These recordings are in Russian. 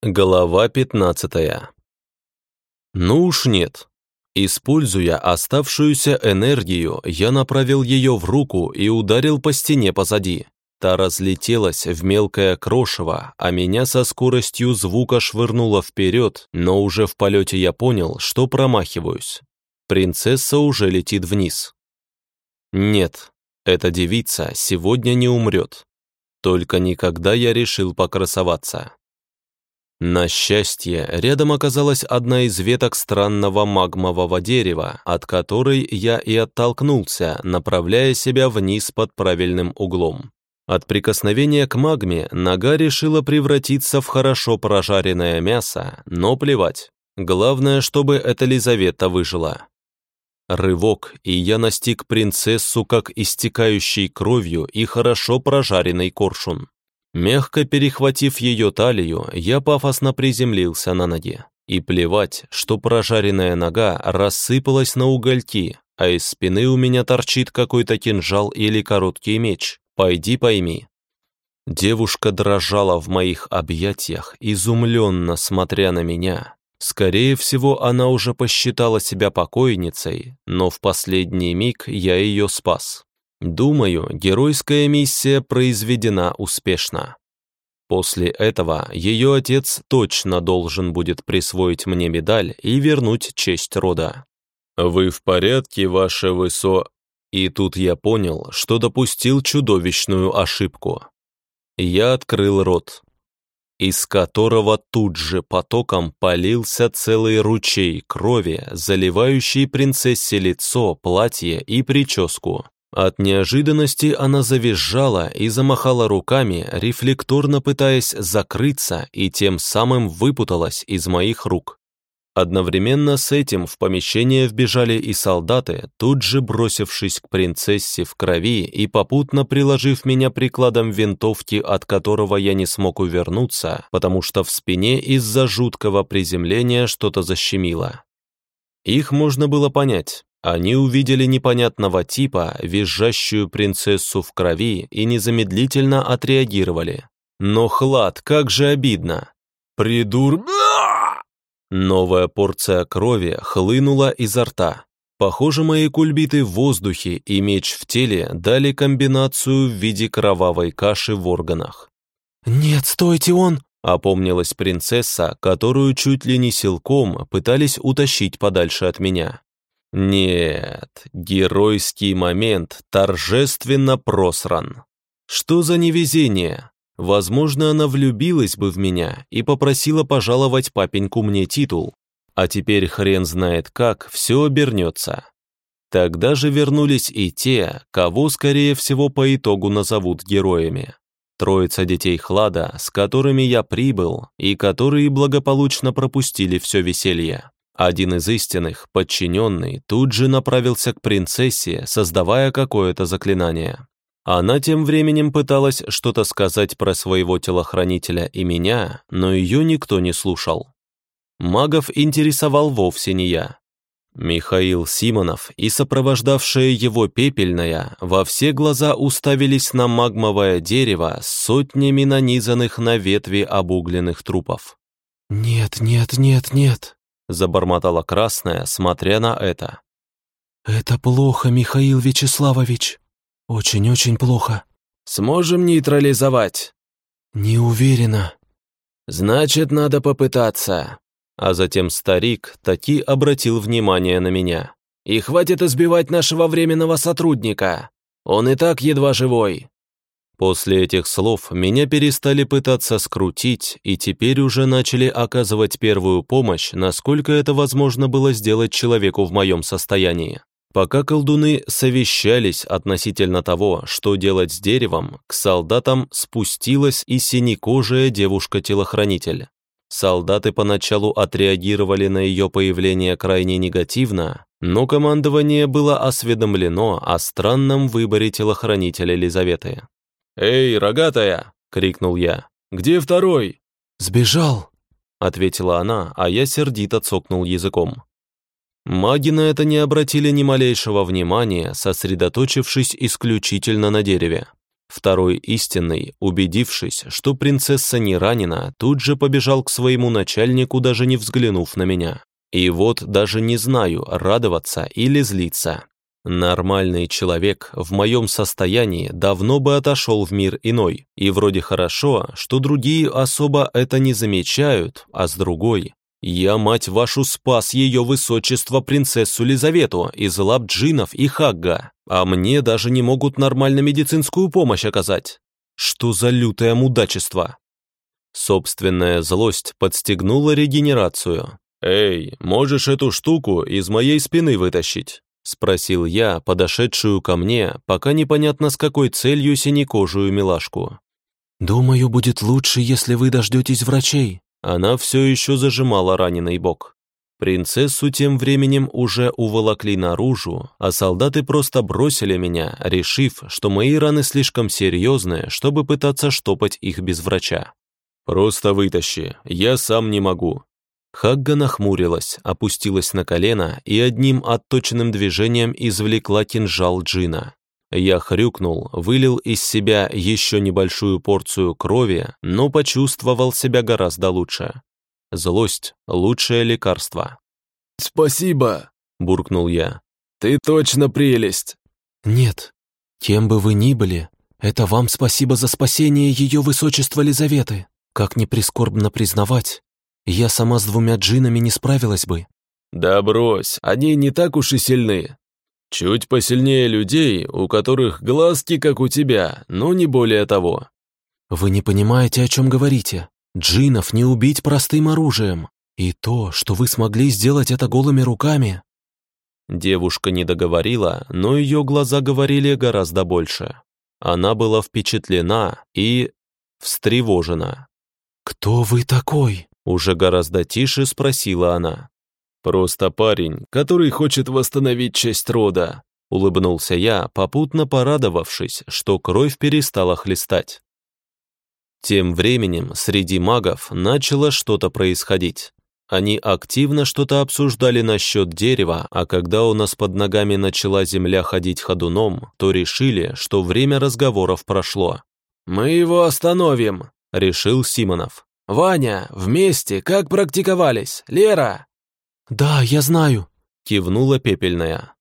Глава 15 Ну уж нет. Используя оставшуюся энергию, я направил ее в руку и ударил по стене позади. Та разлетелась в мелкое крошево, а меня со скоростью звука швырнуло вперед, но уже в полете я понял, что промахиваюсь. Принцесса уже летит вниз. Нет, эта девица сегодня не умрет. Только никогда я решил покрасоваться. На счастье, рядом оказалась одна из веток странного магмового дерева, от которой я и оттолкнулся, направляя себя вниз под правильным углом. От прикосновения к магме нога решила превратиться в хорошо прожаренное мясо, но плевать. Главное, чтобы эта Лизавета выжила. Рывок, и я настиг принцессу как истекающий кровью и хорошо прожаренный коршун. Мягко перехватив ее талию, я пафосно приземлился на ноге. И плевать, что прожаренная нога рассыпалась на угольки, а из спины у меня торчит какой-то кинжал или короткий меч. Пойди пойми. Девушка дрожала в моих объятиях, изумленно смотря на меня. Скорее всего, она уже посчитала себя покойницей, но в последний миг я ее спас. Думаю, геройская миссия произведена успешно. После этого ее отец точно должен будет присвоить мне медаль и вернуть честь рода. «Вы в порядке, ваше высо...» И тут я понял, что допустил чудовищную ошибку. Я открыл рот, из которого тут же потоком полился целый ручей крови, заливающий принцессе лицо, платье и прическу. От неожиданности она завизжала и замахала руками, рефлекторно пытаясь закрыться и тем самым выпуталась из моих рук. Одновременно с этим в помещение вбежали и солдаты, тут же бросившись к принцессе в крови и попутно приложив меня прикладом винтовки, от которого я не смог увернуться, потому что в спине из-за жуткого приземления что-то защемило. Их можно было понять. Они увидели непонятного типа, визжащую принцессу в крови и незамедлительно отреагировали. Но хлад, как же обидно! Придур... Новая порция крови хлынула изо рта. Похоже, мои кульбиты в воздухе и меч в теле дали комбинацию в виде кровавой каши в органах. «Нет, стойте, он...» — опомнилась принцесса, которую чуть ли не силком пытались утащить подальше от меня. Нет, геройский момент торжественно просран. Что за невезение? Возможно, она влюбилась бы в меня и попросила пожаловать папеньку мне титул, а теперь хрен знает как все обернется. Тогда же вернулись и те, кого, скорее всего, по итогу назовут героями. Троица детей Хлада, с которыми я прибыл, и которые благополучно пропустили все веселье. Один из истинных, подчиненный, тут же направился к принцессе, создавая какое-то заклинание. Она тем временем пыталась что-то сказать про своего телохранителя и меня, но ее никто не слушал. Магов интересовал вовсе не я. Михаил Симонов и сопровождавшая его пепельная во все глаза уставились на магмовое дерево с сотнями нанизанных на ветви обугленных трупов. «Нет, нет, нет, нет», — забормотала красная, смотря на это. «Это плохо, Михаил Вячеславович». «Очень-очень плохо». «Сможем нейтрализовать?» «Не уверена». «Значит, надо попытаться». А затем старик таки обратил внимание на меня. «И хватит избивать нашего временного сотрудника. Он и так едва живой». После этих слов меня перестали пытаться скрутить и теперь уже начали оказывать первую помощь, насколько это возможно было сделать человеку в моем состоянии. Пока колдуны совещались относительно того, что делать с деревом, к солдатам спустилась и синекожая девушка-телохранитель. Солдаты поначалу отреагировали на ее появление крайне негативно, но командование было осведомлено о странном выборе телохранителя Елизаветы. «Эй, рогатая!» — крикнул я. «Где второй?» «Сбежал!» — ответила она, а я сердито цокнул языком. Маги на это не обратили ни малейшего внимания, сосредоточившись исключительно на дереве. Второй истинный, убедившись, что принцесса не ранена, тут же побежал к своему начальнику, даже не взглянув на меня. И вот даже не знаю, радоваться или злиться. Нормальный человек в моем состоянии давно бы отошел в мир иной, и вроде хорошо, что другие особо это не замечают, а с другой, я, мать вашу, спас ее высочество принцессу Лизавету из лап джинов и хагга, а мне даже не могут нормально медицинскую помощь оказать. Что за лютое мудачество? Собственная злость подстегнула регенерацию. «Эй, можешь эту штуку из моей спины вытащить?» Спросил я, подошедшую ко мне, пока непонятно с какой целью синекожую милашку. «Думаю, будет лучше, если вы дождетесь врачей», она все еще зажимала раненый бок. Принцессу тем временем уже уволокли наружу, а солдаты просто бросили меня, решив, что мои раны слишком серьезные, чтобы пытаться штопать их без врача. «Просто вытащи, я сам не могу». Хагга нахмурилась, опустилась на колено и одним отточенным движением извлекла кинжал Джина. Я хрюкнул, вылил из себя еще небольшую порцию крови, но почувствовал себя гораздо лучше. Злость — лучшее лекарство. «Спасибо!» — буркнул я. «Ты точно прелесть!» «Нет, кем бы вы ни были, это вам спасибо за спасение ее высочества Лизаветы. Как ни прискорбно признавать, я сама с двумя джинами не справилась бы». «Да брось, они не так уж и сильны. Чуть посильнее людей, у которых глазки, как у тебя, но не более того. Вы не понимаете, о чем говорите. Джинов не убить простым оружием. И то, что вы смогли сделать это голыми руками. Девушка не договорила, но ее глаза говорили гораздо больше. Она была впечатлена и встревожена. «Кто вы такой?» Уже гораздо тише спросила она. «Просто парень, который хочет восстановить честь рода», улыбнулся я, попутно порадовавшись, что кровь перестала хлестать. Тем временем среди магов начало что-то происходить. Они активно что-то обсуждали насчет дерева, а когда у нас под ногами начала земля ходить ходуном, то решили, что время разговоров прошло. «Мы его остановим», — решил Симонов. «Ваня, вместе, как практиковались? Лера, «Да, я знаю», — кивнула пепельная.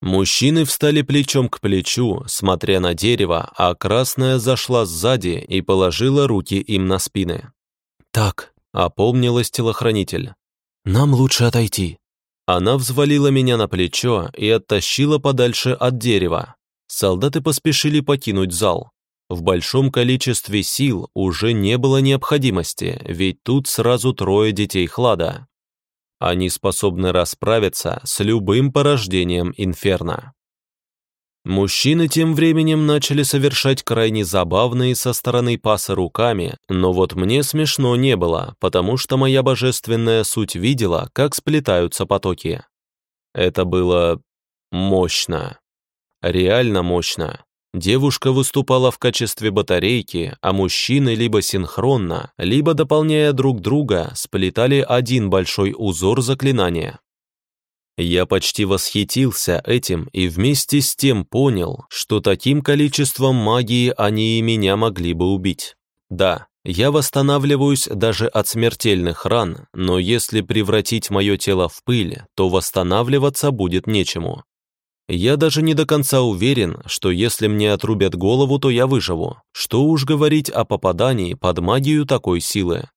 Мужчины встали плечом к плечу, смотря на дерево, а красная зашла сзади и положила руки им на спины. «Так», — опомнилась телохранитель. «Нам лучше отойти». Она взвалила меня на плечо и оттащила подальше от дерева. Солдаты поспешили покинуть зал. В большом количестве сил уже не было необходимости, ведь тут сразу трое детей Хлада. Они способны расправиться с любым порождением инферно. Мужчины тем временем начали совершать крайне забавные со стороны паса руками, но вот мне смешно не было, потому что моя божественная суть видела, как сплетаются потоки. Это было мощно. Реально мощно. Девушка выступала в качестве батарейки, а мужчины либо синхронно, либо дополняя друг друга, сплетали один большой узор заклинания. Я почти восхитился этим и вместе с тем понял, что таким количеством магии они и меня могли бы убить. Да, я восстанавливаюсь даже от смертельных ран, но если превратить мое тело в пыль, то восстанавливаться будет нечему. Я даже не до конца уверен, что если мне отрубят голову, то я выживу. Что уж говорить о попадании под магию такой силы.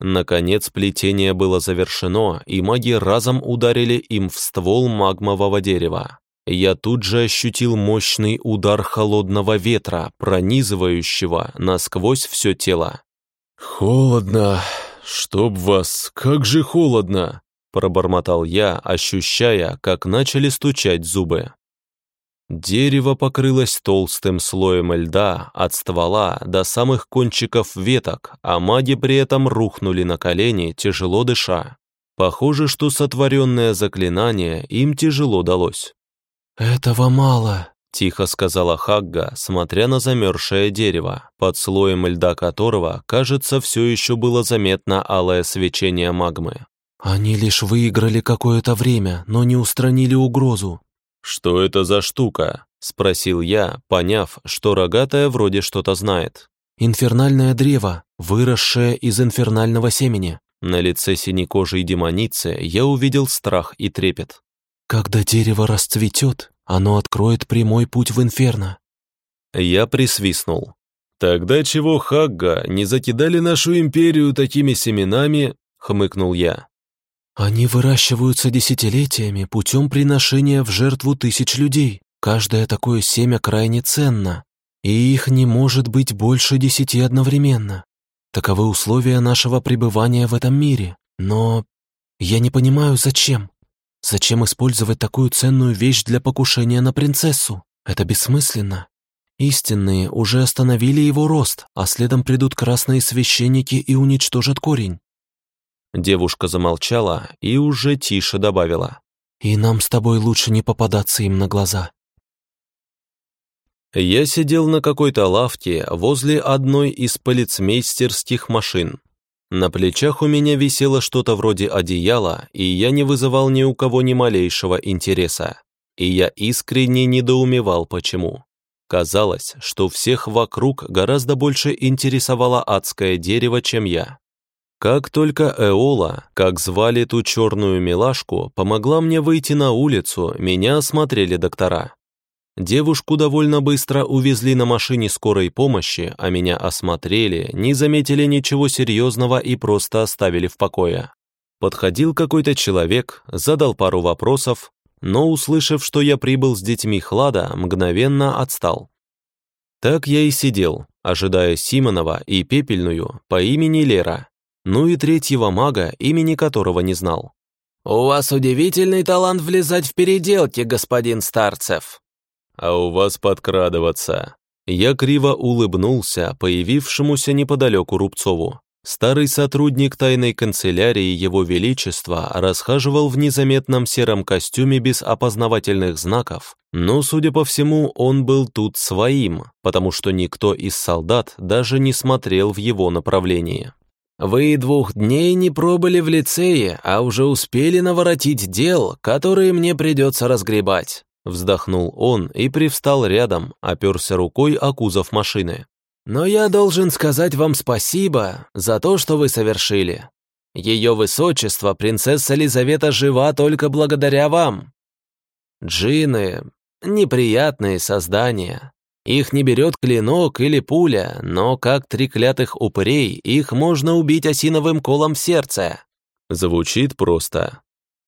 Наконец плетение было завершено, и маги разом ударили им в ствол магмового дерева. Я тут же ощутил мощный удар холодного ветра, пронизывающего насквозь все тело. «Холодно! Чтоб вас, как же холодно!» Пробормотал я, ощущая, как начали стучать зубы. Дерево покрылось толстым слоем льда от ствола до самых кончиков веток, а маги при этом рухнули на колени, тяжело дыша. Похоже, что сотворенное заклинание им тяжело далось. «Этого мало», — тихо сказала Хагга, смотря на замерзшее дерево, под слоем льда которого, кажется, все еще было заметно алое свечение магмы. Они лишь выиграли какое-то время, но не устранили угрозу. Что это за штука? — спросил я, поняв, что рогатая вроде что-то знает. «Инфернальное древо, выросшее из инфернального семени». На лице синекожей демоницы я увидел страх и трепет. «Когда дерево расцветет, оно откроет прямой путь в инферно». Я присвистнул. «Тогда чего Хагга не закидали нашу империю такими семенами?» — хмыкнул я. «Они выращиваются десятилетиями путем приношения в жертву тысяч людей. Каждое такое семя крайне ценно, и их не может быть больше десяти одновременно. Таковы условия нашего пребывания в этом мире. Но я не понимаю, зачем. Зачем использовать такую ценную вещь для покушения на принцессу? Это бессмысленно. Истинные уже остановили его рост, а следом придут красные священники и уничтожат корень. Девушка замолчала и уже тише добавила. «И нам с тобой лучше не попадаться им на глаза». Я сидел на какой-то лавке возле одной из полицмейстерских машин. На плечах у меня висело что-то вроде одеяла, и я не вызывал ни у кого ни малейшего интереса. И я искренне недоумевал, почему. Казалось, что всех вокруг гораздо больше интересовало адское дерево, чем я. Как только Эола, как звали ту черную милашку, помогла мне выйти на улицу, меня осмотрели доктора. Девушку довольно быстро увезли на машине скорой помощи, а меня осмотрели, не заметили ничего серьезного и просто оставили в покое. Подходил какой-то человек, задал пару вопросов, но, услышав, что я прибыл с детьми Хлада, мгновенно отстал. Так я и сидел, ожидая Симонова и Пепельную по имени Лера, ну и третьего мага, имени которого не знал. «У вас удивительный талант влезать в переделки, господин Старцев», а у вас подкрадываться». Я криво улыбнулся появившемуся неподалеку Рубцову. Старый сотрудник тайной канцелярии Его Величества расхаживал в незаметном сером костюме без опознавательных знаков, но, судя по всему, он был тут своим, потому что никто из солдат даже не смотрел в его направлении. «Вы двух дней не пробыли в лицее, а уже успели наворотить дел, которые мне придется разгребать. Вздохнул он и привстал рядом, оперся рукой о кузов машины. «Но я должен сказать вам спасибо за то, что вы совершили. Ее высочество, принцесса Лизавета, жива только благодаря вам. Джины — неприятные создания. Их не берет клинок или пуля, но как треклятых упырей их можно убить осиновым колом в сердце». Звучит просто.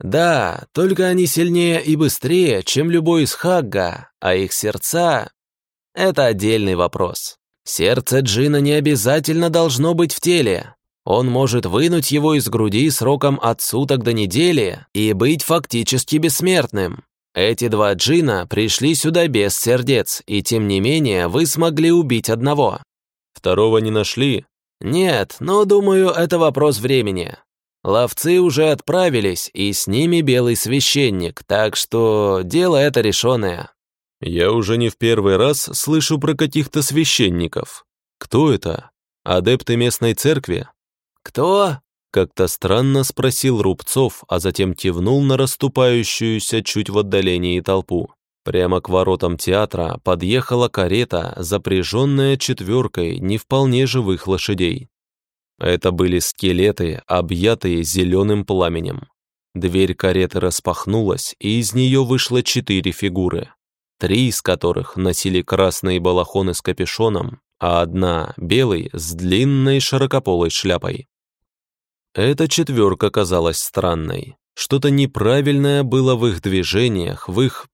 Да, только они сильнее и быстрее, чем любой из Хагга, а их сердца — это отдельный вопрос. Сердце Джина не обязательно должно быть в теле. Он может вынуть его из груди сроком от суток до недели и быть фактически бессмертным. Эти два джина пришли сюда без сердец, и тем не менее вы смогли убить одного. Второго не нашли? Нет, но думаю, это вопрос времени. Ловцы уже отправились, и с ними белый священник, так что дело это решенное». «Я уже не в первый раз слышу про каких-то священников. Кто это? Адепты местной церкви?» «Кто?» — как-то странно спросил Рубцов, а затем кивнул на расступающуюся чуть в отдалении толпу. Прямо к воротам театра подъехала карета, запряженная четверкой не вполне живых лошадей. Это были скелеты, объятые зеленым пламенем. Дверь кареты распахнулась, и из нее вышло четыре фигуры, три из которых носили красные балахоны с капюшоном, а одна — белый с длинной широкополой шляпой. Эта четверка казалась странной. Что-то неправильное было в их движениях, в их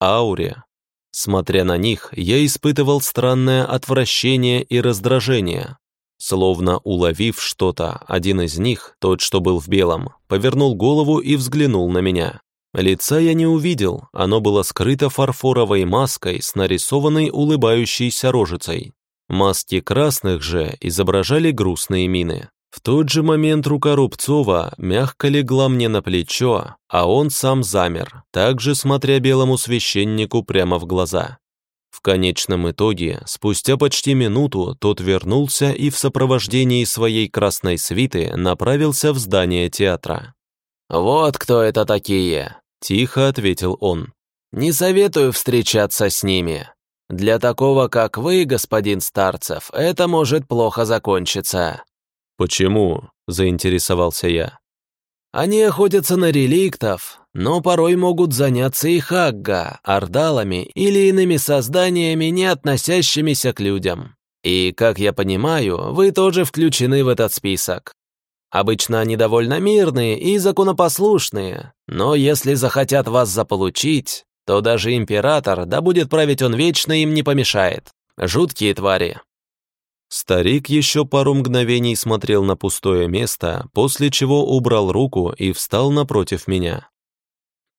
ауре. Смотря на них, я испытывал странное отвращение и раздражение. Словно уловив что-то, один из них, тот, что был в белом, повернул голову и взглянул на меня. Лица я не увидел, оно было скрыто фарфоровой маской с нарисованной улыбающейся рожицей. Маски красных же изображали грустные мины. В тот же момент рука Рубцова мягко легла мне на плечо, а он сам замер, также смотря белому священнику прямо в глаза. В конечном итоге, спустя почти минуту, тот вернулся и в сопровождении своей красной свиты направился в здание театра. «Вот кто это такие!» — тихо ответил он. Не советую встречаться с ними. Для такого, как вы, господин Старцев, это может плохо закончиться». «Почему?» – заинтересовался я. «Они охотятся на реликтов, но порой могут заняться и хагга, ордалами или иными созданиями, не относящимися к людям. И, как я понимаю, вы тоже включены в этот список. Обычно они довольно мирные и законопослушные, но если захотят вас заполучить, то даже император, да будет править он вечно, им не помешает. Жуткие твари. Старик еще пару мгновений смотрел на пустое место, после чего убрал руку и встал напротив меня.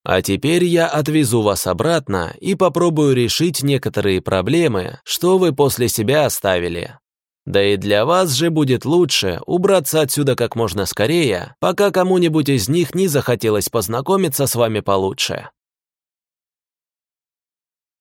А теперь я отвезу вас обратно и попробую решить некоторые проблемы, что вы после себя оставили. Да и для вас же будет лучше убраться отсюда как можно скорее, пока кому-нибудь из них не захотелось познакомиться с вами получше.